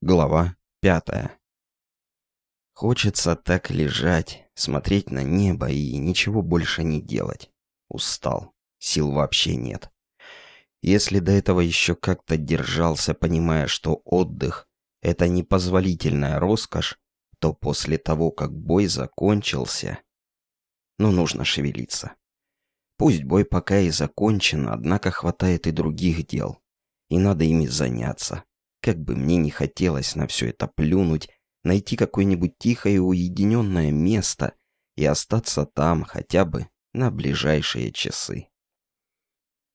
Глава пятая. Хочется так лежать, смотреть на небо и ничего больше не делать. Устал. Сил вообще нет. Если до этого еще как-то держался, понимая, что отдых — это непозволительная роскошь, то после того, как бой закончился, ну, нужно шевелиться. Пусть бой пока и закончен, однако хватает и других дел, и надо ими заняться. Как бы мне не хотелось на все это плюнуть, найти какое-нибудь тихое уединенное место и остаться там хотя бы на ближайшие часы.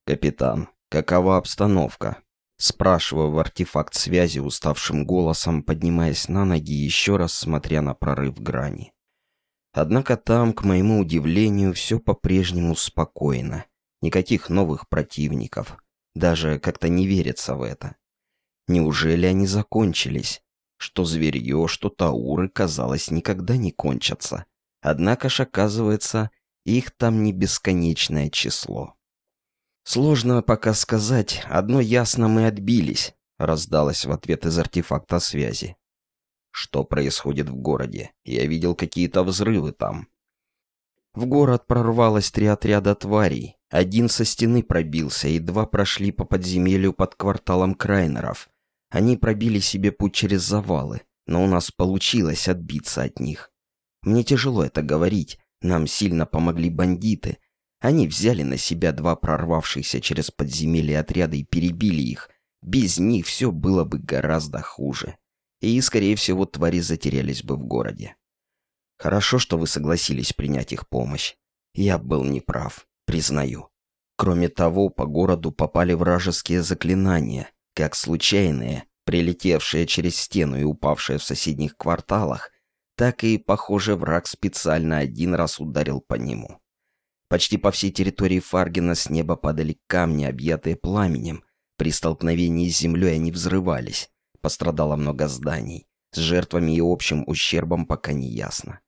«Капитан, какова обстановка?» Спрашиваю в артефакт связи уставшим голосом, поднимаясь на ноги и еще раз смотря на прорыв грани. Однако там, к моему удивлению, все по-прежнему спокойно. Никаких новых противников. Даже как-то не верится в это. Неужели они закончились? Что зверье, что тауры, казалось, никогда не кончатся. Однако ж, оказывается, их там не бесконечное число. «Сложно пока сказать. Одно ясно, мы отбились», — раздалось в ответ из артефакта связи. «Что происходит в городе? Я видел какие-то взрывы там». В город прорвалось три отряда тварей. Один со стены пробился, и два прошли по подземелью под кварталом Крайнеров. Они пробили себе путь через завалы, но у нас получилось отбиться от них. Мне тяжело это говорить, нам сильно помогли бандиты. Они взяли на себя два прорвавшихся через подземелье отряда и перебили их. Без них все было бы гораздо хуже. И, скорее всего, твари затерялись бы в городе. Хорошо, что вы согласились принять их помощь. Я был неправ, признаю. Кроме того, по городу попали вражеские заклинания, как случайные, прилетевшие через стену и упавшие в соседних кварталах, так и, похоже, враг специально один раз ударил по нему. Почти по всей территории Фаргина с неба падали камни, объятые пламенем. При столкновении с землей они взрывались. Пострадало много зданий. С жертвами и общим ущербом пока не ясно.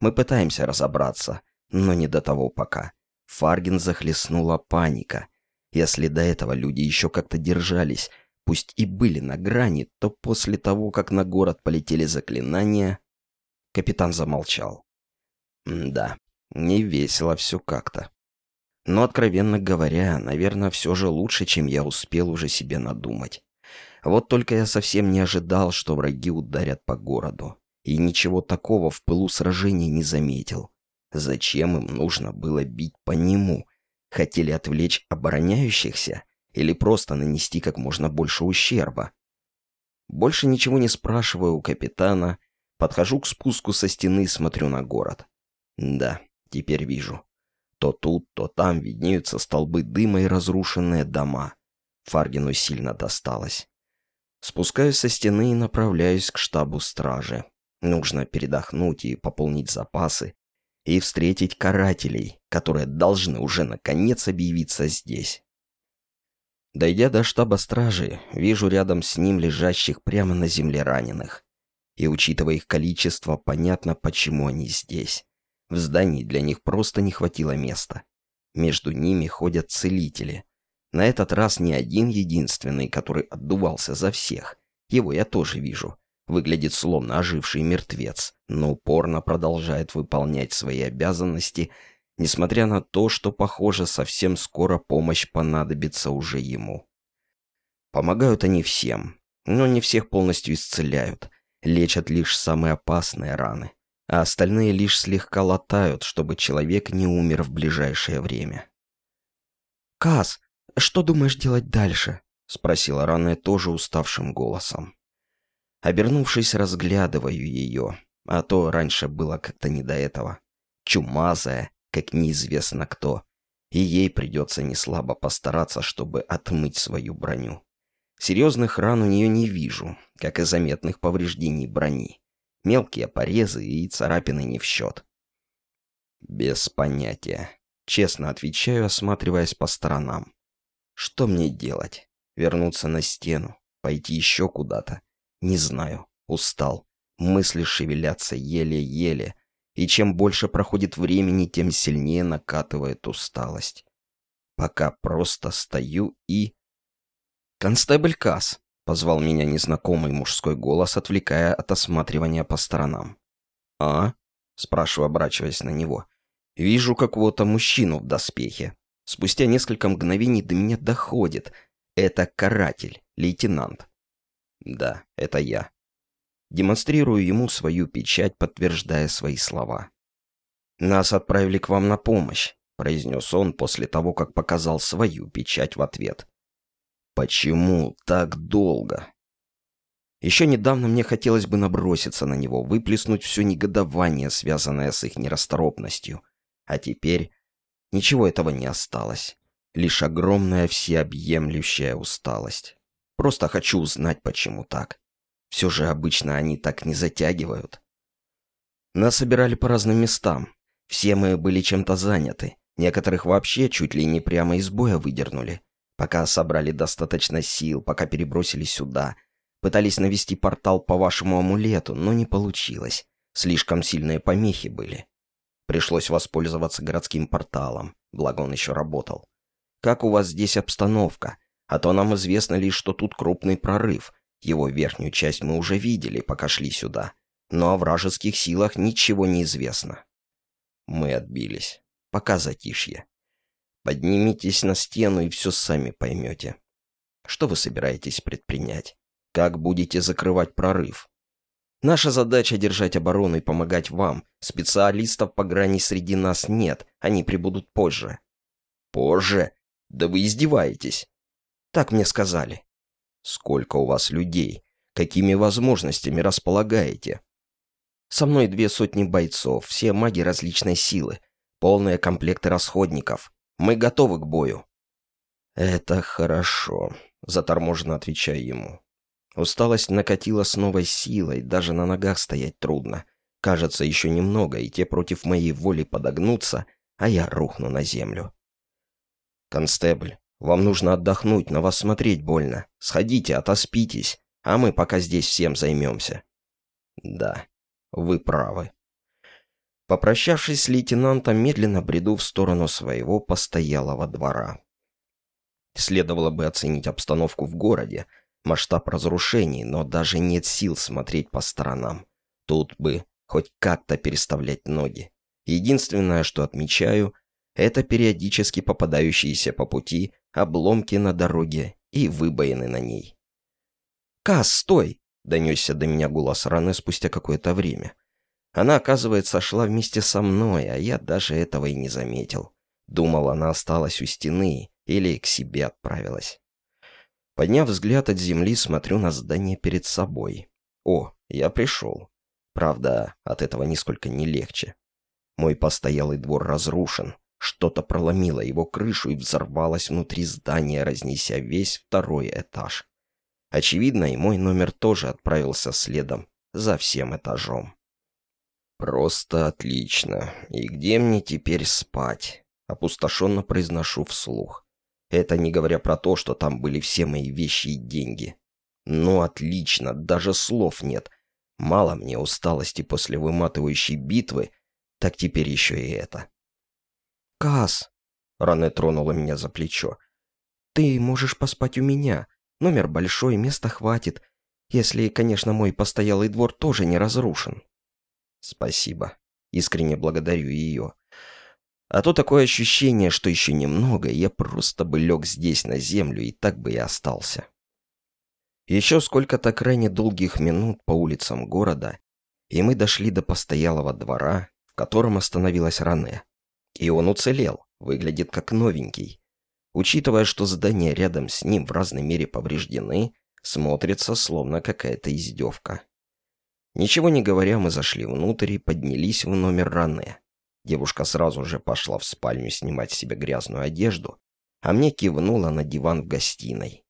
Мы пытаемся разобраться, но не до того пока. Фаргин захлестнула паника. Если до этого люди еще как-то держались, пусть и были на грани, то после того, как на город полетели заклинания... Капитан замолчал. да, не весело все как-то. Но, откровенно говоря, наверное, все же лучше, чем я успел уже себе надумать. Вот только я совсем не ожидал, что враги ударят по городу. И ничего такого в пылу сражения не заметил. Зачем им нужно было бить по нему? Хотели отвлечь обороняющихся? Или просто нанести как можно больше ущерба. Больше ничего не спрашиваю у капитана, подхожу к спуску со стены и смотрю на город. Да, теперь вижу. То тут, то там виднеются столбы дыма и разрушенные дома. Фаргину сильно досталось. Спускаюсь со стены и направляюсь к штабу стражи. Нужно передохнуть и пополнить запасы, и встретить карателей, которые должны уже наконец объявиться здесь. Дойдя до штаба стражи, вижу рядом с ним лежащих прямо на земле раненых. И учитывая их количество, понятно, почему они здесь. В здании для них просто не хватило места. Между ними ходят целители. На этот раз не один единственный, который отдувался за всех. Его я тоже вижу. Выглядит словно оживший мертвец, но упорно продолжает выполнять свои обязанности – несмотря на то, что, похоже, совсем скоро помощь понадобится уже ему. Помогают они всем, но не всех полностью исцеляют, лечат лишь самые опасные раны, а остальные лишь слегка латают, чтобы человек не умер в ближайшее время. «Каз, что думаешь делать дальше?» — спросила Ранная тоже уставшим голосом. Обернувшись, разглядываю ее, а то раньше было как-то не до этого. Чумазая, как неизвестно кто, и ей придется неслабо постараться, чтобы отмыть свою броню. Серьезных ран у нее не вижу, как и заметных повреждений брони. Мелкие порезы и царапины не в счет. Без понятия. Честно отвечаю, осматриваясь по сторонам. Что мне делать? Вернуться на стену? Пойти еще куда-то? Не знаю. Устал. Мысли шевелятся еле-еле, и чем больше проходит времени, тем сильнее накатывает усталость. Пока просто стою и... «Констебль Касс!» — позвал меня незнакомый мужской голос, отвлекая от осматривания по сторонам. «А?» — спрашиваю, оборачиваясь на него. «Вижу какого-то мужчину в доспехе. Спустя несколько мгновений до меня доходит. Это каратель, лейтенант. Да, это я. Демонстрирую ему свою печать, подтверждая свои слова. «Нас отправили к вам на помощь», — произнес он после того, как показал свою печать в ответ. «Почему так долго?» Еще недавно мне хотелось бы наброситься на него, выплеснуть все негодование, связанное с их нерасторопностью. А теперь ничего этого не осталось. Лишь огромная всеобъемлющая усталость. Просто хочу узнать, почему так. Все же обычно они так не затягивают. Нас собирали по разным местам. Все мы были чем-то заняты. Некоторых вообще чуть ли не прямо из боя выдернули. Пока собрали достаточно сил, пока перебросили сюда. Пытались навести портал по вашему амулету, но не получилось. Слишком сильные помехи были. Пришлось воспользоваться городским порталом, благо он еще работал. Как у вас здесь обстановка? А то нам известно лишь, что тут крупный прорыв. Его верхнюю часть мы уже видели, пока шли сюда. Но о вражеских силах ничего не известно. Мы отбились. Пока затишье. Поднимитесь на стену и все сами поймете. Что вы собираетесь предпринять? Как будете закрывать прорыв? Наша задача — держать оборону и помогать вам. Специалистов по грани среди нас нет, они прибудут позже. Позже? Да вы издеваетесь. Так мне сказали. Сколько у вас людей? Какими возможностями располагаете? Со мной две сотни бойцов, все маги различной силы, полные комплекты расходников. Мы готовы к бою. Это хорошо, заторможенно отвечаю ему. Усталость накатила с новой силой, даже на ногах стоять трудно. Кажется, еще немного, и те против моей воли подогнутся, а я рухну на землю. «Констебль, вам нужно отдохнуть, на вас смотреть больно. Сходите, отоспитесь, а мы пока здесь всем займемся». «Да, вы правы». Попрощавшись с лейтенантом, медленно бреду в сторону своего постоялого двора. Следовало бы оценить обстановку в городе, масштаб разрушений, но даже нет сил смотреть по сторонам. Тут бы хоть как-то переставлять ноги. Единственное, что отмечаю, это периодически попадающиеся по пути обломки на дороге и выбоины на ней. «Кас, стой!» — донесся до меня голос Раны спустя какое-то время. Она, оказывается, шла вместе со мной, а я даже этого и не заметил. Думал, она осталась у стены или к себе отправилась. Подняв взгляд от земли, смотрю на здание перед собой. О, я пришел. Правда, от этого нисколько не легче. Мой постоялый двор разрушен, что-то проломило его крышу и взорвалось внутри здания, разнеся весь второй этаж. Очевидно, и мой номер тоже отправился следом за всем этажом. «Просто отлично. И где мне теперь спать?» Опустошенно произношу вслух. Это не говоря про то, что там были все мои вещи и деньги. Ну, отлично, даже слов нет. Мало мне усталости после выматывающей битвы, так теперь еще и это. «Каас!» — Ране тронула меня за плечо. «Ты можешь поспать у меня. Номер большой, места хватит. Если, конечно, мой постоялый двор тоже не разрушен». «Спасибо. Искренне благодарю ее. А то такое ощущение, что еще немного, я просто бы лег здесь на землю и так бы и остался». Еще сколько-то крайне долгих минут по улицам города, и мы дошли до постоялого двора, в котором остановилась Ране. И он уцелел, выглядит как новенький. Учитывая, что здания рядом с ним в разной мере повреждены, смотрится словно какая-то издевка. Ничего не говоря, мы зашли внутрь и поднялись в номер Ране. Девушка сразу же пошла в спальню снимать себе грязную одежду, а мне кивнула на диван в гостиной.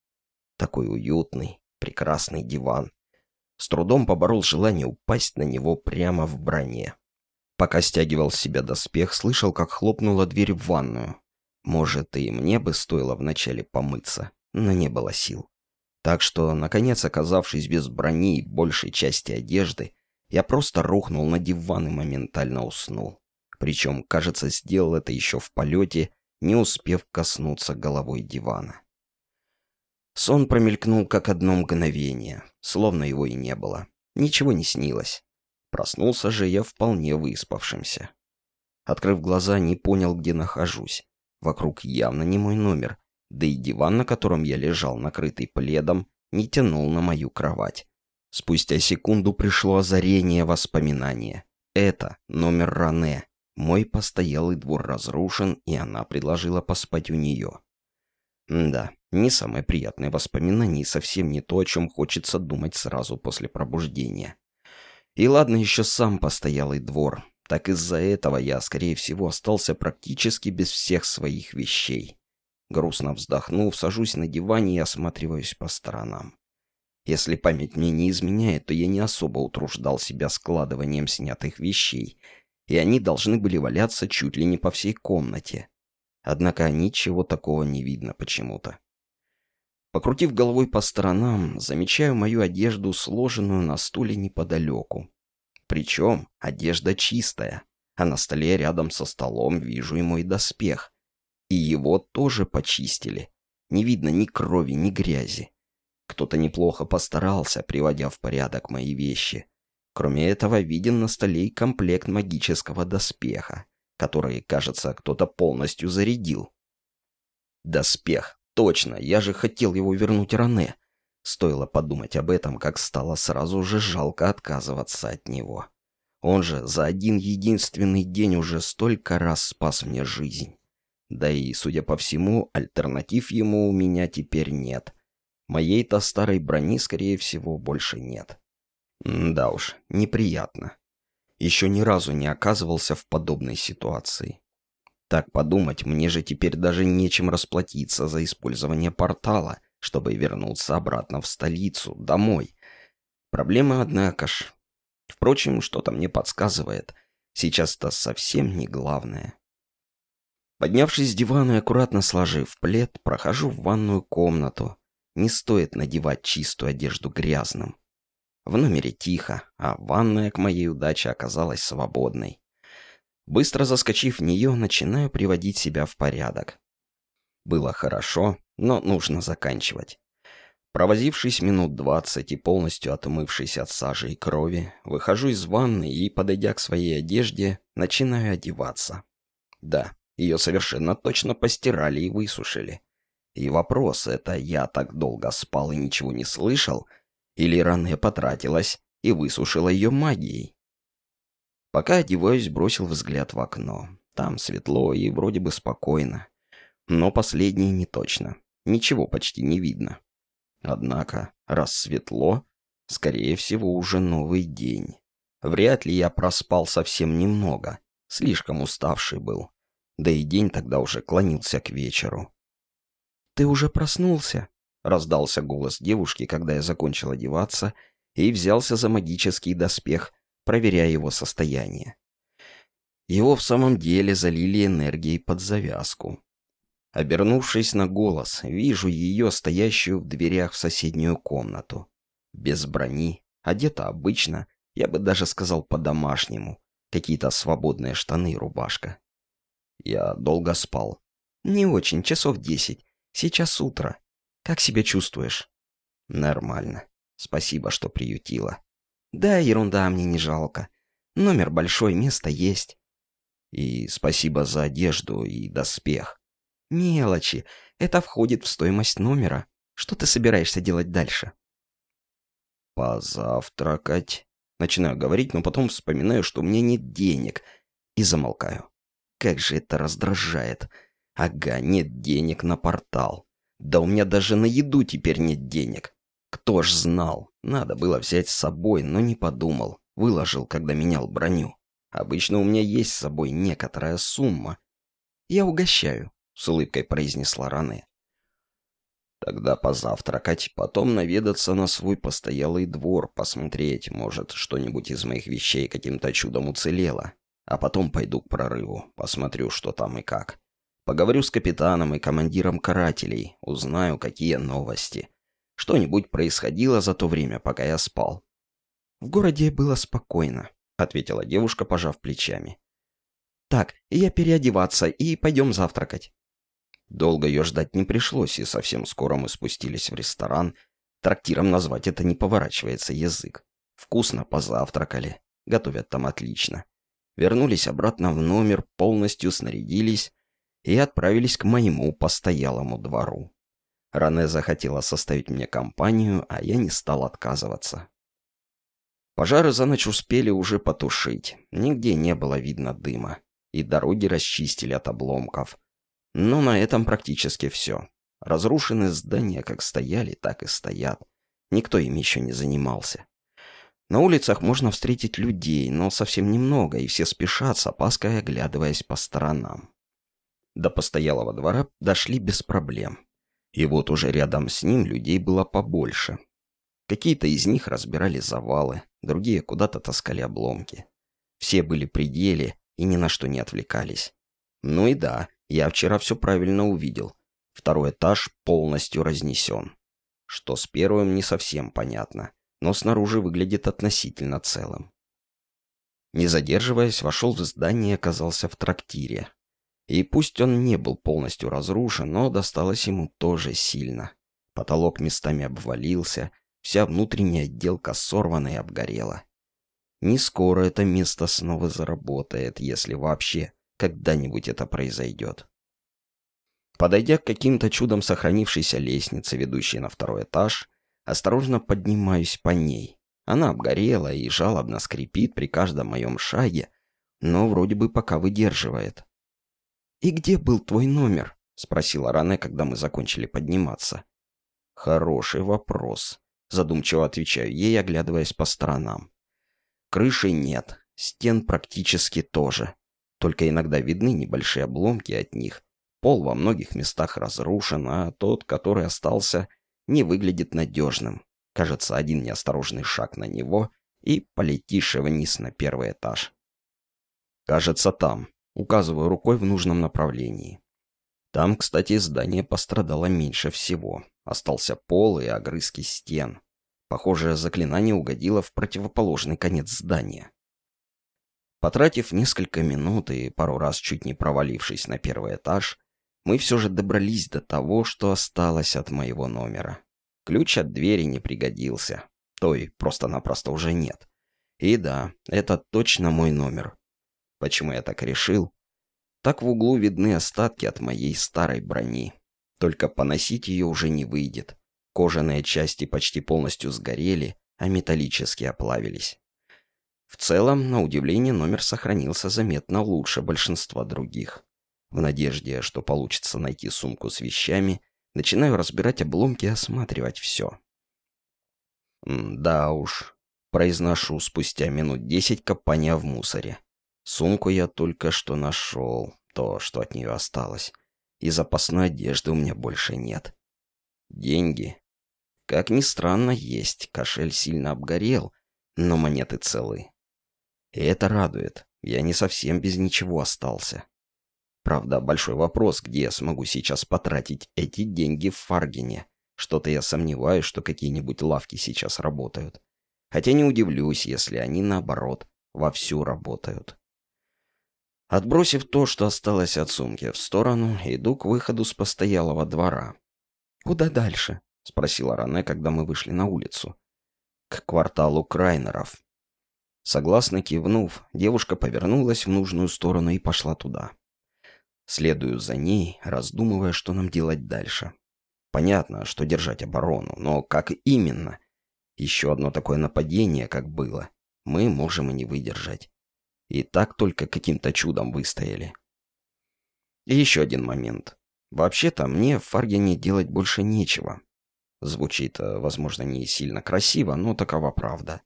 Такой уютный, прекрасный диван. С трудом поборол желание упасть на него прямо в броне. Пока стягивал с себя доспех, слышал, как хлопнула дверь в ванную. Может, и мне бы стоило вначале помыться, но не было сил. Так что, наконец, оказавшись без брони и большей части одежды, я просто рухнул на диван и моментально уснул. Причем, кажется, сделал это еще в полете, не успев коснуться головой дивана. Сон промелькнул как одно мгновение, словно его и не было. Ничего не снилось. Проснулся же я вполне выспавшимся. Открыв глаза, не понял, где нахожусь. Вокруг явно не мой номер, да и диван, на котором я лежал, накрытый пледом, не тянул на мою кровать. Спустя секунду пришло озарение воспоминания. Это номер Ране. Мой постоялый двор разрушен, и она предложила поспать у нее. Да, не самое приятное воспоминание и совсем не то, о чем хочется думать сразу после пробуждения. И ладно еще сам постоялый двор. Так из-за этого я, скорее всего, остался практически без всех своих вещей. Грустно вздохнув, сажусь на диване и осматриваюсь по сторонам. Если память мне не изменяет, то я не особо утруждал себя складыванием снятых вещей, и они должны были валяться чуть ли не по всей комнате. Однако ничего такого не видно почему-то. Покрутив головой по сторонам, замечаю мою одежду, сложенную на стуле неподалеку. Причем одежда чистая, а на столе рядом со столом вижу и мой доспех. И его тоже почистили. Не видно ни крови, ни грязи. Кто-то неплохо постарался, приводя в порядок мои вещи. Кроме этого, виден на столе и комплект магического доспеха, который, кажется, кто-то полностью зарядил. Доспех. Точно, я же хотел его вернуть Ране. Стоило подумать об этом, как стало сразу же жалко отказываться от него. Он же за один единственный день уже столько раз спас мне жизнь. Да и, судя по всему, альтернатив ему у меня теперь нет. Моей-то старой брони, скорее всего, больше нет. да уж, неприятно. Еще ни разу не оказывался в подобной ситуации. Так подумать, мне же теперь даже нечем расплатиться за использование портала, чтобы вернуться обратно в столицу, домой. Проблема, однако ж. Впрочем, что-то мне подсказывает. Сейчас-то совсем не главное. Поднявшись с дивана и аккуратно сложив плед, прохожу в ванную комнату, не стоит надевать чистую одежду грязным. В номере тихо, а ванная к моей удаче оказалась свободной. Быстро заскочив в нее, начинаю приводить себя в порядок. Было хорошо, но нужно заканчивать. Провозившись минут двадцать и полностью отмывшись от сажи и крови, выхожу из ванны и, подойдя к своей одежде, начинаю одеваться. Да, ее совершенно точно постирали и высушили. И вопрос, это я так долго спал и ничего не слышал, или Ране потратилась и высушила ее магией? Пока одеваюсь, бросил взгляд в окно. Там светло и вроде бы спокойно. Но последнее не точно. Ничего почти не видно. Однако, раз светло, скорее всего, уже новый день. Вряд ли я проспал совсем немного. Слишком уставший был. Да и день тогда уже клонился к вечеру. «Ты уже проснулся?» — раздался голос девушки, когда я закончил одеваться и взялся за магический доспех, проверяя его состояние. Его в самом деле залили энергией под завязку. Обернувшись на голос, вижу ее, стоящую в дверях в соседнюю комнату. Без брони, одета обычно, я бы даже сказал по-домашнему. Какие-то свободные штаны и рубашка. Я долго спал. Не очень, часов десять. Сейчас утро. Как себя чувствуешь? Нормально. Спасибо, что приютила. Да, ерунда, мне не жалко. Номер большой, место есть. И спасибо за одежду и доспех. Мелочи. Это входит в стоимость номера. Что ты собираешься делать дальше? Позавтракать. Начинаю говорить, но потом вспоминаю, что у меня нет денег. И замолкаю. Как же это раздражает. Ага, нет денег на портал. Да у меня даже на еду теперь нет денег. Кто ж знал? Надо было взять с собой, но не подумал. Выложил, когда менял броню. Обычно у меня есть с собой некоторая сумма. Я угощаю, с улыбкой произнесла Ране. Тогда позавтракать, потом наведаться на свой постоялый двор, посмотреть, может, что-нибудь из моих вещей каким-то чудом уцелело. А потом пойду к прорыву, посмотрю, что там и как. Поговорю с капитаном и командиром карателей, узнаю, какие новости. Что-нибудь происходило за то время, пока я спал. В городе было спокойно, ответила девушка, пожав плечами. Так, я переодеваться и пойдем завтракать. Долго ее ждать не пришлось, и совсем скоро мы спустились в ресторан. Трактиром назвать это не поворачивается язык. Вкусно позавтракали. Готовят там отлично. Вернулись обратно в номер, полностью снарядились и отправились к моему постоялому двору. Ране захотела составить мне компанию, а я не стал отказываться. Пожары за ночь успели уже потушить. Нигде не было видно дыма. И дороги расчистили от обломков. Но на этом практически все. Разрушенные здания как стояли, так и стоят. Никто им еще не занимался. На улицах можно встретить людей, но совсем немного, и все спешат с опаской, оглядываясь по сторонам. До постоялого двора дошли без проблем. И вот уже рядом с ним людей было побольше. Какие-то из них разбирали завалы, другие куда-то таскали обломки. Все были при деле и ни на что не отвлекались. Ну и да, я вчера все правильно увидел. Второй этаж полностью разнесен. Что с первым не совсем понятно, но снаружи выглядит относительно целым. Не задерживаясь, вошел в здание и оказался в трактире. И пусть он не был полностью разрушен, но досталось ему тоже сильно. Потолок местами обвалился, вся внутренняя отделка сорвана и обгорела. Не скоро это место снова заработает, если вообще когда-нибудь это произойдет. Подойдя к каким-то чудом сохранившейся лестнице, ведущей на второй этаж, осторожно поднимаюсь по ней. Она обгорела и жалобно скрипит при каждом моем шаге, но вроде бы пока выдерживает. «И где был твой номер?» — спросила Ране, когда мы закончили подниматься. «Хороший вопрос», — задумчиво отвечаю ей, оглядываясь по сторонам. «Крыши нет, стен практически тоже. Только иногда видны небольшие обломки от них. Пол во многих местах разрушен, а тот, который остался, не выглядит надежным. Кажется, один неосторожный шаг на него, и полетишь вниз на первый этаж. Кажется, там, Указываю рукой в нужном направлении. Там, кстати, здание пострадало меньше всего. Остался пол и огрызки стен. Похожее заклинание угодило в противоположный конец здания. Потратив несколько минут и пару раз чуть не провалившись на первый этаж, мы все же добрались до того, что осталось от моего номера. Ключ от двери не пригодился. Той просто-напросто уже нет. И да, это точно мой номер. Почему я так решил? Так в углу видны остатки от моей старой брони. Только поносить ее уже не выйдет. Кожаные части почти полностью сгорели, а металлические оплавились. В целом, на удивление, номер сохранился заметно лучше большинства других. В надежде, что получится найти сумку с вещами, начинаю разбирать обломки и осматривать все. «Да уж», — произношу спустя минут десять копания в мусоре. Сумку я только что нашел, то, что от нее осталось. И запасной одежды у меня больше нет. Деньги. Как ни странно, есть. Кошель сильно обгорел, но монеты целы. И это радует. Я не совсем без ничего остался. Правда, большой вопрос, где я смогу сейчас потратить эти деньги в Фаргине. Что-то я сомневаюсь, что какие-нибудь лавки сейчас работают. Хотя не удивлюсь, если они, наоборот, вовсю работают. Отбросив то, что осталось от сумки в сторону, иду к выходу с постоялого двора. «Куда дальше?» — спросила Ране, когда мы вышли на улицу. «К кварталу Крайнеров». Согласно кивнув, девушка повернулась в нужную сторону и пошла туда. Следую за ней, раздумывая, что нам делать дальше. Понятно, что держать оборону, но как именно? Еще одно такое нападение, как было, мы можем и не выдержать. И так только каким-то чудом выстояли. И еще один момент. Вообще-то мне в Фаргене делать больше нечего. Звучит, э, возможно, не сильно красиво, но такова правда.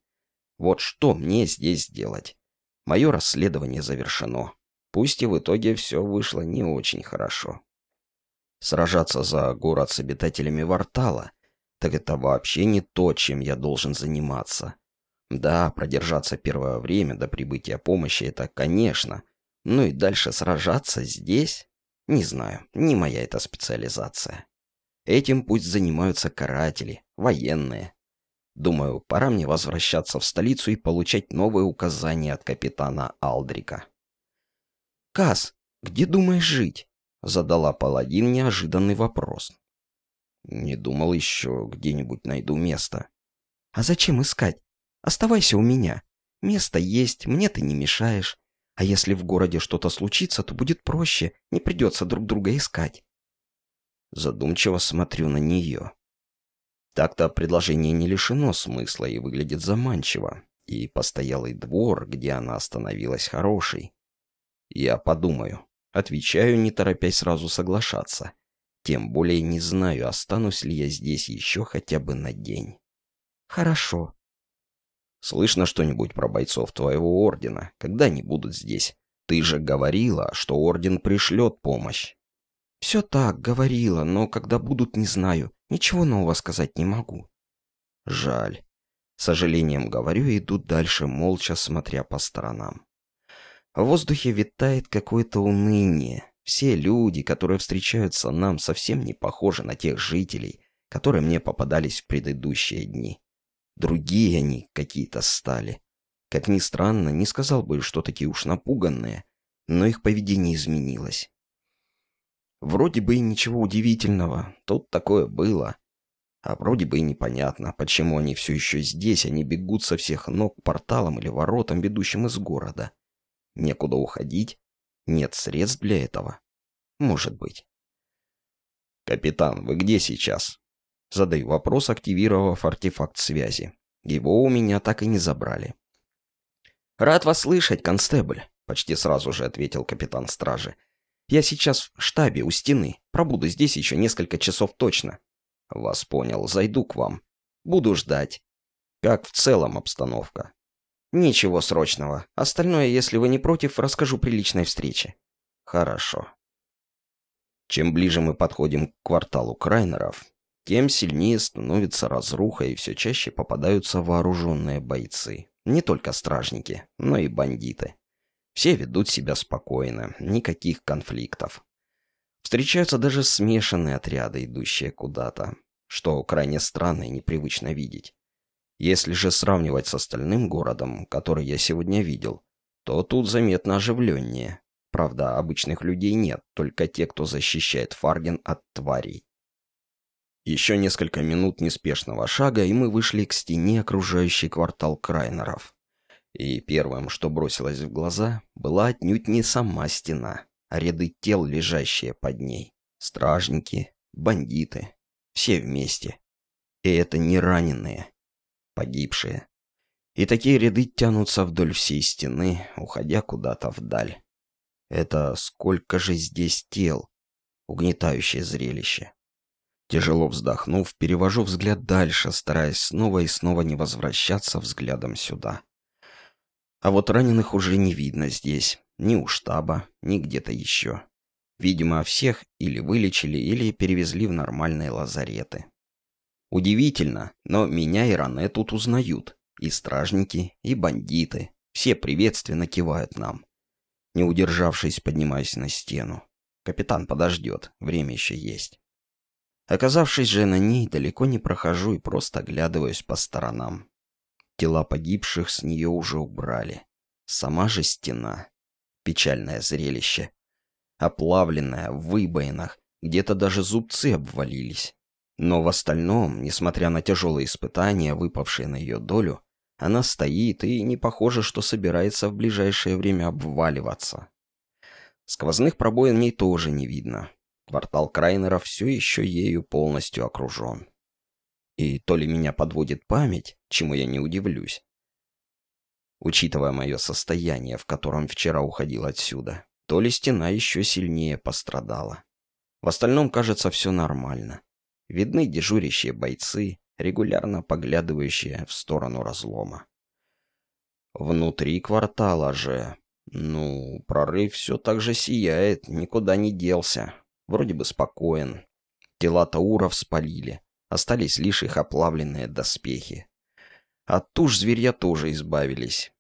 Вот что мне здесь делать? Мое расследование завершено. Пусть и в итоге все вышло не очень хорошо. Сражаться за город с обитателями Вартала, так это вообще не то, чем я должен заниматься. Да, продержаться первое время до прибытия помощи — это конечно. Ну и дальше сражаться здесь? Не знаю, не моя эта специализация. Этим пусть занимаются каратели, военные. Думаю, пора мне возвращаться в столицу и получать новые указания от капитана Алдрика. «Кас, где думаешь жить?» Задала паладин неожиданный вопрос. Не думал еще где-нибудь найду место. А зачем искать? Оставайся у меня. Место есть, мне ты не мешаешь. А если в городе что-то случится, то будет проще, не придется друг друга искать. Задумчиво смотрю на нее. Так-то предложение не лишено смысла и выглядит заманчиво. И постоялый двор, где она остановилась, хороший. Я подумаю. Отвечаю, не торопясь сразу соглашаться. Тем более не знаю, останусь ли я здесь еще хотя бы на день. Хорошо. Слышно что-нибудь про бойцов твоего ордена, когда они будут здесь? Ты же говорила, что орден пришлет помощь. Все так, говорила, но когда будут, не знаю. Ничего нового сказать не могу. Жаль. С сожалением говорю и иду дальше, молча смотря по сторонам. В воздухе витает какое-то уныние. Все люди, которые встречаются нам, совсем не похожи на тех жителей, которые мне попадались в предыдущие дни. Другие они какие-то стали. Как ни странно, не сказал бы, что такие уж напуганные, но их поведение изменилось. Вроде бы и ничего удивительного, тут такое было. А вроде бы и непонятно, почему они все еще здесь, они бегут со всех ног к порталам или воротам, ведущим из города. Некуда уходить, нет средств для этого. Может быть. «Капитан, вы где сейчас?» Задаю вопрос, активировав артефакт связи. Его у меня так и не забрали. «Рад вас слышать, констебль», — почти сразу же ответил капитан стражи. «Я сейчас в штабе у стены. Пробуду здесь еще несколько часов точно». «Вас понял. Зайду к вам. Буду ждать. Как в целом обстановка?» «Ничего срочного. Остальное, если вы не против, расскажу при личной встрече». «Хорошо». Чем ближе мы подходим к кварталу Крайнеров, тем сильнее становится разруха и все чаще попадаются вооруженные бойцы. Не только стражники, но и бандиты. Все ведут себя спокойно, никаких конфликтов. Встречаются даже смешанные отряды, идущие куда-то, что крайне странно и непривычно видеть. Если же сравнивать с остальным городом, который я сегодня видел, то тут заметно оживленнее. Правда, обычных людей нет, только те, кто защищает Фарген от тварей. Еще несколько минут неспешного шага, и мы вышли к стене, окружающей квартал Крайнеров. И первым, что бросилось в глаза, была отнюдь не сама стена, а ряды тел, лежащие под ней. Стражники, бандиты, все вместе. И это не раненые, погибшие. И такие ряды тянутся вдоль всей стены, уходя куда-то вдаль. Это сколько же здесь тел, угнетающее зрелище. Тяжело вздохнув, перевожу взгляд дальше, стараясь снова и снова не возвращаться взглядом сюда. А вот раненых уже не видно здесь, ни у штаба, ни где-то еще. Видимо, всех или вылечили, или перевезли в нормальные лазареты. Удивительно, но меня и Ране тут узнают. И стражники, и бандиты. Все приветственно кивают нам. Не удержавшись, поднимаюсь на стену. Капитан подождет, время еще есть. Оказавшись же на ней, далеко не прохожу и просто оглядываюсь по сторонам. Тела погибших с нее уже убрали. Сама же стена. Печальное зрелище. Оплавленная, в выбоинах, где-то даже зубцы обвалились. Но в остальном, несмотря на тяжелые испытания, выпавшие на ее долю, она стоит и не похоже, что собирается в ближайшее время обваливаться. Сквозных пробоин в ней тоже не видно. Квартал Крайнера все еще ею полностью окружен. И то ли меня подводит память, чему я не удивлюсь, учитывая мое состояние, в котором вчера уходил отсюда, то ли стена еще сильнее пострадала. В остальном, кажется, все нормально. Видны дежурящие бойцы, регулярно поглядывающие в сторону разлома. Внутри квартала же... Ну, прорыв все так же сияет, никуда не делся. Вроде бы спокоен. Тела тауров спалили. Остались лишь их оплавленные доспехи. От туш зверья тоже избавились.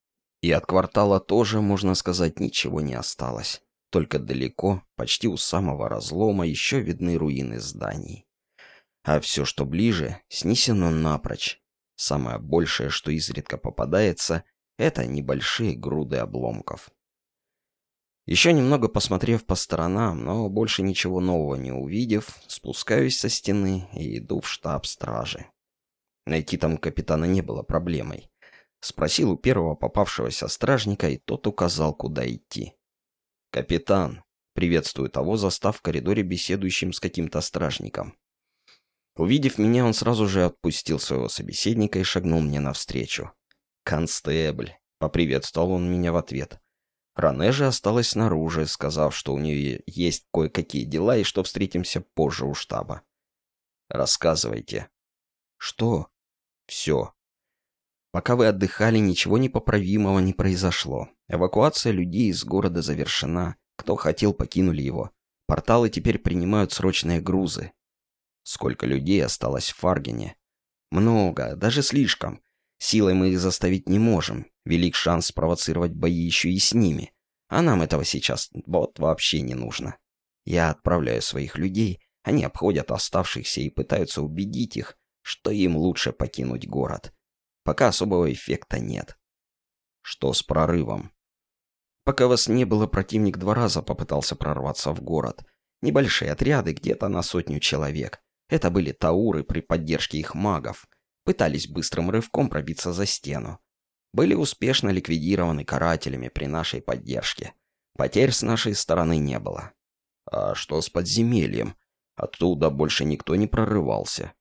И от квартала тоже, можно сказать, ничего не осталось. Только далеко, почти у самого разлома, еще видны руины зданий. А все, что ближе, снесено напрочь. Самое большее, что изредка попадается, это небольшие груды обломков. Еще немного посмотрев по сторонам, но больше ничего нового не увидев, спускаюсь со стены и иду в штаб стражи. Найти там капитана не было проблемой. Спросил у первого попавшегося стражника, и тот указал, куда идти. «Капитан», — приветствую того, застав в коридоре беседующим с каким-то стражником. Увидев меня, он сразу же отпустил своего собеседника и шагнул мне навстречу. «Констебль», — поприветствовал он меня в ответ. Ране же осталась снаружи, сказав, что у нее есть кое-какие дела и что встретимся позже у штаба. «Рассказывайте». «Что?» «Все». Пока вы отдыхали, ничего непоправимого не произошло. Эвакуация людей из города завершена. Кто хотел, покинули его. Порталы теперь принимают срочные грузы. Сколько людей осталось в Фаргене? Много, даже слишком. Силой мы их заставить не можем. Велик шанс спровоцировать бои еще и с ними. А нам этого сейчас вот вообще не нужно. Я отправляю своих людей, они обходят оставшихся и пытаются убедить их, что им лучше покинуть город. Пока особого эффекта нет. Что с прорывом? Пока вас не было, противник два раза попытался прорваться в город. Небольшие отряды, где-то на сотню человек. Это были тауры при поддержке их магов. Пытались быстрым рывком пробиться за стену. Были успешно ликвидированы карателями при нашей поддержке. Потерь с нашей стороны не было. А что с подземельем? Оттуда больше никто не прорывался.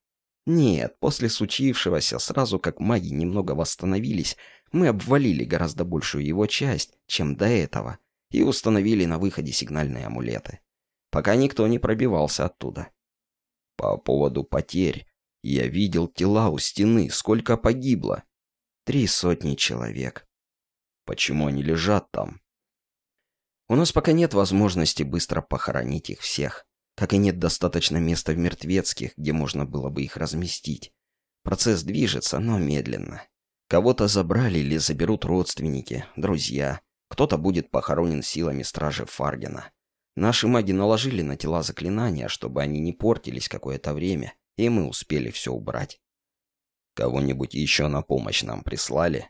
Нет, после случившегося, сразу как маги немного восстановились, мы обвалили гораздо большую его часть, чем до этого, и установили на выходе сигнальные амулеты. Пока никто не пробивался оттуда. По поводу потерь. Я видел тела у стены, сколько погибло. Три сотни человек. Почему они лежат там? У нас пока нет возможности быстро похоронить их всех как и нет достаточно места в мертвецких, где можно было бы их разместить. Процесс движется, но медленно. Кого-то забрали или заберут родственники, друзья. Кто-то будет похоронен силами стражи Фаргена. Наши маги наложили на тела заклинания, чтобы они не портились какое-то время, и мы успели все убрать. Кого-нибудь еще на помощь нам прислали?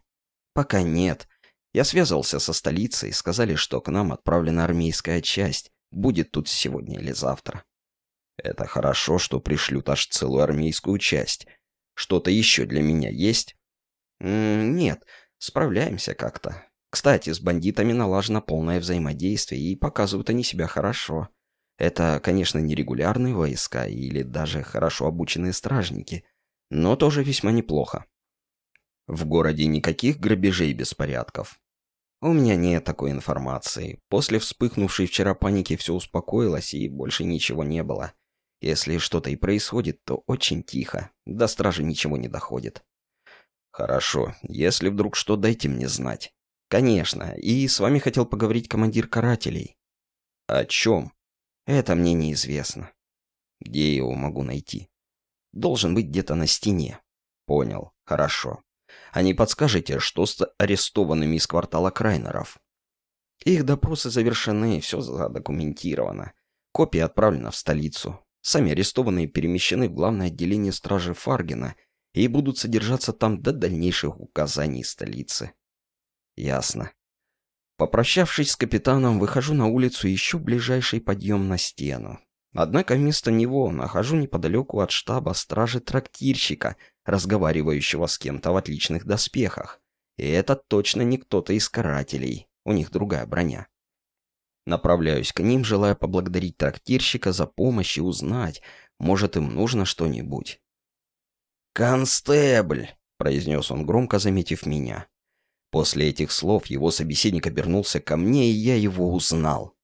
Пока нет. Я связался со столицей, сказали, что к нам отправлена армейская часть, будет тут сегодня или завтра. Это хорошо, что пришлют аж целую армейскую часть. Что-то еще для меня есть? Нет, справляемся как-то. Кстати, с бандитами налажено полное взаимодействие, и показывают они себя хорошо. Это, конечно, не регулярные войска или даже хорошо обученные стражники, но тоже весьма неплохо. В городе никаких грабежей и беспорядков. У меня нет такой информации. После вспыхнувшей вчера паники все успокоилось и больше ничего не было. Если что-то и происходит, то очень тихо. До стражи ничего не доходит. Хорошо. Если вдруг что, дайте мне знать. Конечно. И с вами хотел поговорить командир карателей. О чем? Это мне неизвестно. Где я его могу найти? Должен быть где-то на стене. Понял. Хорошо. А не подскажете, что с арестованными из квартала Крайнеров? Их допросы завершены, все задокументировано. Копия отправлена в столицу. Сами арестованные перемещены в главное отделение стражи Фаргена и будут содержаться там до дальнейших указаний столицы. Ясно. Попрощавшись с капитаном, выхожу на улицу и ищу ближайший подъем на стену. Однако вместо него нахожу неподалеку от штаба стражи трактирщика, разговаривающего с кем-то в отличных доспехах. И это точно не кто-то из карателей, у них другая броня. Направляюсь к ним, желая поблагодарить трактирщика за помощь и узнать, может им нужно что-нибудь. «Констебль!» — произнес он громко, заметив меня. После этих слов его собеседник обернулся ко мне, и я его узнал.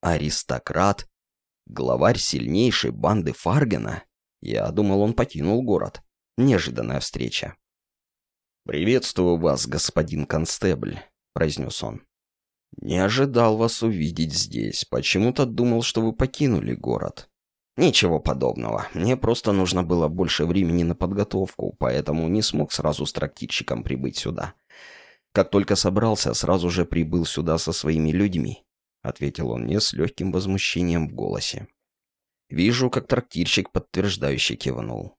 Аристократ Главарь сильнейшей банды Фаргена? Я думал, он покинул город. Неожиданная встреча. «Приветствую вас, господин констебль», — произнес он. «Не ожидал вас увидеть здесь. Почему-то думал, что вы покинули город». «Ничего подобного. Мне просто нужно было больше времени на подготовку, поэтому не смог сразу с трактирщиком прибыть сюда. Как только собрался, сразу же прибыл сюда со своими людьми. — ответил он мне с легким возмущением в голосе. Вижу, как трактирщик подтверждающе кивнул.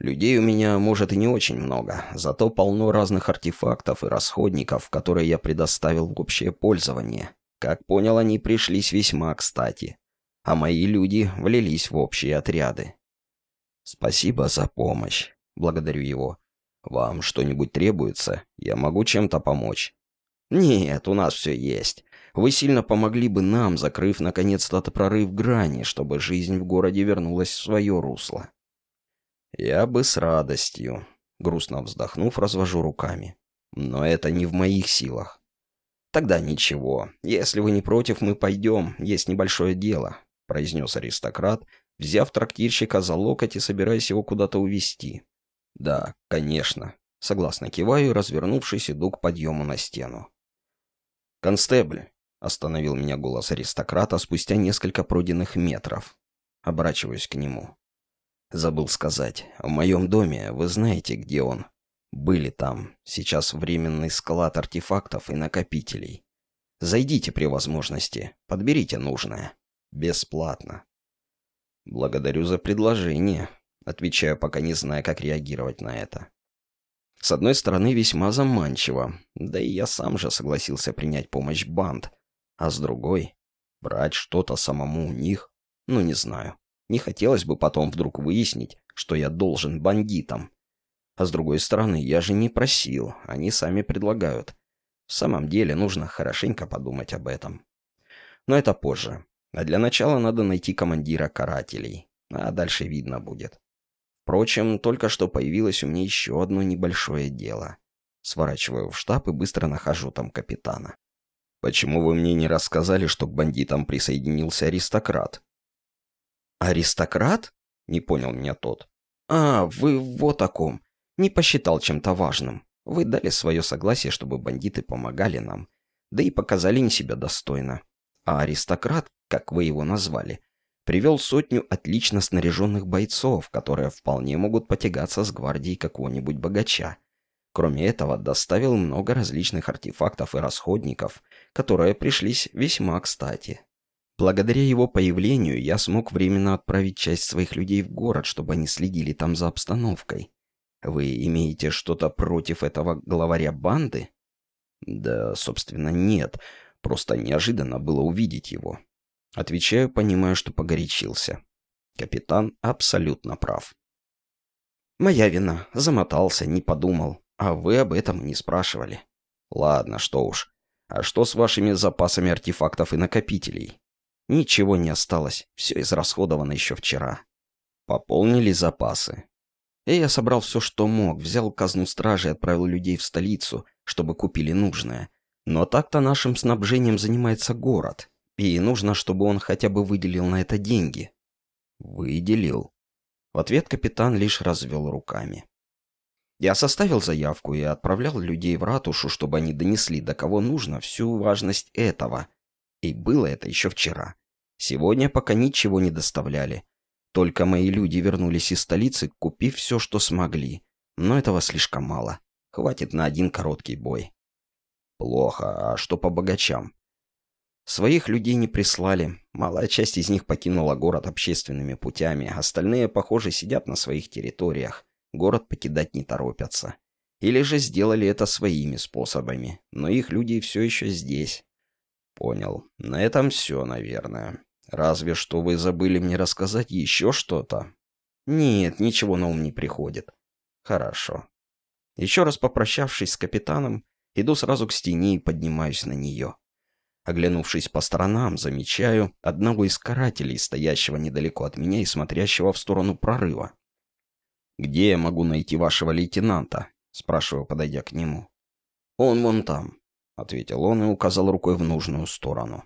Людей у меня, может, и не очень много, зато полно разных артефактов и расходников, которые я предоставил в общее пользование. Как понял, они пришлись весьма кстати. А мои люди влились в общие отряды. Спасибо за помощь. Благодарю его. Вам что-нибудь требуется? Я могу чем-то помочь? Нет, у нас все есть. Вы сильно помогли бы нам, закрыв наконец-то этот прорыв грани, чтобы жизнь в городе вернулась в свое русло. Я бы с радостью. Грустно вздохнув, развожу руками. Но это не в моих силах. Тогда ничего. Если вы не против, мы пойдем. Есть небольшое дело, произнес аристократ, взяв трактирщика за локоть и собираясь его куда-то увести. Да, конечно. Согласно киваю, развернувшись, иду к подъему на стену. «Констебль!» — остановил меня голос аристократа спустя несколько пройденных метров. Оборачиваюсь к нему. Забыл сказать. В моем доме, вы знаете, где он. Были там. Сейчас временный склад артефактов и накопителей. Зайдите при возможности. Подберите нужное. Бесплатно. Благодарю за предложение. Отвечаю, пока не зная, как реагировать на это. С одной стороны, весьма заманчиво. Да и я сам же согласился принять помощь банд. А с другой, брать что-то самому у них, ну не знаю. Не хотелось бы потом вдруг выяснить, что я должен бандитам. А с другой стороны, я же не просил, они сами предлагают. В самом деле нужно хорошенько подумать об этом. Но это позже. А для начала надо найти командира карателей. А дальше видно будет. Впрочем, только что появилось у меня еще одно небольшое дело. Сворачиваю в штаб и быстро нахожу там капитана. «Почему вы мне не рассказали, что к бандитам присоединился аристократ?» «Аристократ?» — не понял меня тот. «А, вы вот о ком. Не посчитал чем-то важным. Вы дали свое согласие, чтобы бандиты помогали нам. Да и показали не себя достойно. А аристократ, как вы его назвали, привел сотню отлично снаряженных бойцов, которые вполне могут потягаться с гвардией какого-нибудь богача. Кроме этого, доставил много различных артефактов и расходников, которые пришлись весьма кстати. Благодаря его появлению я смог временно отправить часть своих людей в город, чтобы они следили там за обстановкой. Вы имеете что-то против этого главаря банды? Да, собственно, нет. Просто неожиданно было увидеть его. Отвечаю, понимая, что погорячился. Капитан абсолютно прав. Моя вина. Замотался, не подумал. А вы об этом не спрашивали. Ладно, что уж. А что с вашими запасами артефактов и накопителей? Ничего не осталось, все израсходовано еще вчера. Пополнили запасы. И я собрал все, что мог, взял казну стражи и отправил людей в столицу, чтобы купили нужное. Но так-то нашим снабжением занимается город, и нужно, чтобы он хотя бы выделил на это деньги. Выделил. В ответ капитан лишь развел руками. Я составил заявку и отправлял людей в ратушу, чтобы они донесли, до кого нужно, всю важность этого. И было это еще вчера. Сегодня пока ничего не доставляли. Только мои люди вернулись из столицы, купив все, что смогли. Но этого слишком мало. Хватит на один короткий бой. Плохо. А что по богачам? Своих людей не прислали. Малая часть из них покинула город общественными путями. Остальные, похоже, сидят на своих территориях. Город покидать не торопятся. Или же сделали это своими способами. Но их люди все еще здесь. Понял. На этом все, наверное. Разве что вы забыли мне рассказать еще что-то. Нет, ничего на ум не приходит. Хорошо. Еще раз попрощавшись с капитаном, иду сразу к стене и поднимаюсь на нее. Оглянувшись по сторонам, замечаю одного из карателей, стоящего недалеко от меня и смотрящего в сторону прорыва. «Где я могу найти вашего лейтенанта?» — спрашиваю, подойдя к нему. «Он вон там», — ответил он и указал рукой в нужную сторону.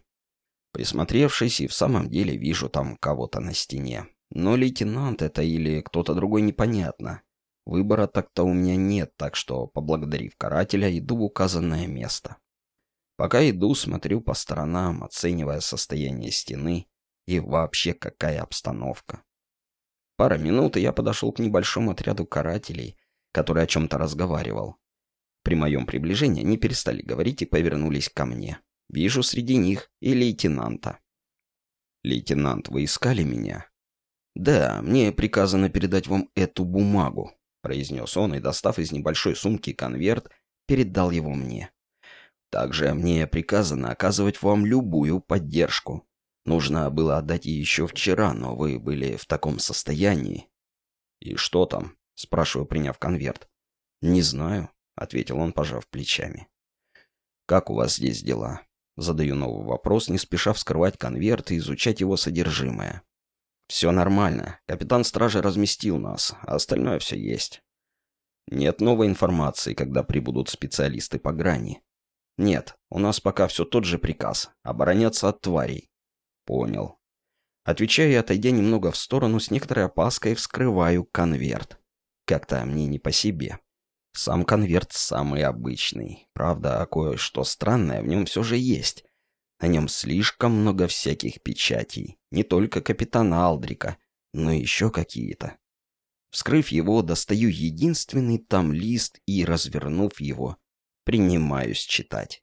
Присмотревшись, и в самом деле вижу там кого-то на стене. Но лейтенант это или кто-то другой непонятно. Выбора так-то у меня нет, так что, поблагодарив карателя, иду в указанное место. Пока иду, смотрю по сторонам, оценивая состояние стены и вообще какая обстановка. Пара минут, и я подошел к небольшому отряду карателей, который о чем-то разговаривал. При моем приближении они перестали говорить и повернулись ко мне. Вижу среди них и лейтенанта. «Лейтенант, вы искали меня?» «Да, мне приказано передать вам эту бумагу», — произнес он и, достав из небольшой сумки конверт, передал его мне. Также мне приказано оказывать вам любую поддержку. Нужно было отдать ей еще вчера, но вы были в таком состоянии. «И что там?» – спрашиваю, приняв конверт. «Не знаю», – ответил он, пожав плечами. «Как у вас здесь дела?» Задаю новый вопрос, не спеша вскрывать конверт и изучать его содержимое. «Все нормально. Капитан стражи разместил нас, а остальное все есть. Нет новой информации, когда прибудут специалисты по грани. «Нет, у нас пока все тот же приказ – обороняться от тварей». «Понял». Отвечаю и, отойдя немного в сторону, с некоторой опаской вскрываю конверт. Как-то мне не по себе. Сам конверт самый обычный. Правда, кое-что странное в нем все же есть. На нем слишком много всяких печатей. Не только капитана Алдрика, но еще какие-то. Вскрыв его, достаю единственный там лист и, развернув его, принимаюсь читать.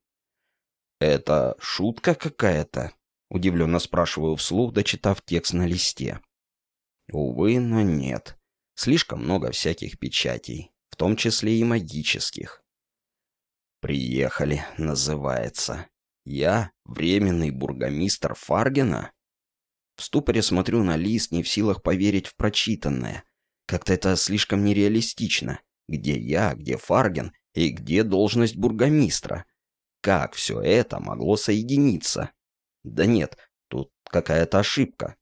«Это шутка какая-то?» — удивленно спрашиваю вслух, дочитав текст на листе. Увы, но нет. Слишком много всяких печатей, в том числе и магических. «Приехали», называется. «Я временный бургомистр Фаргена?» В ступоре смотрю на лист, не в силах поверить в прочитанное. Как-то это слишком нереалистично. Где я, где Фарген и где должность бургомистра? Как все это могло соединиться? Да нет, тут какая-то ошибка.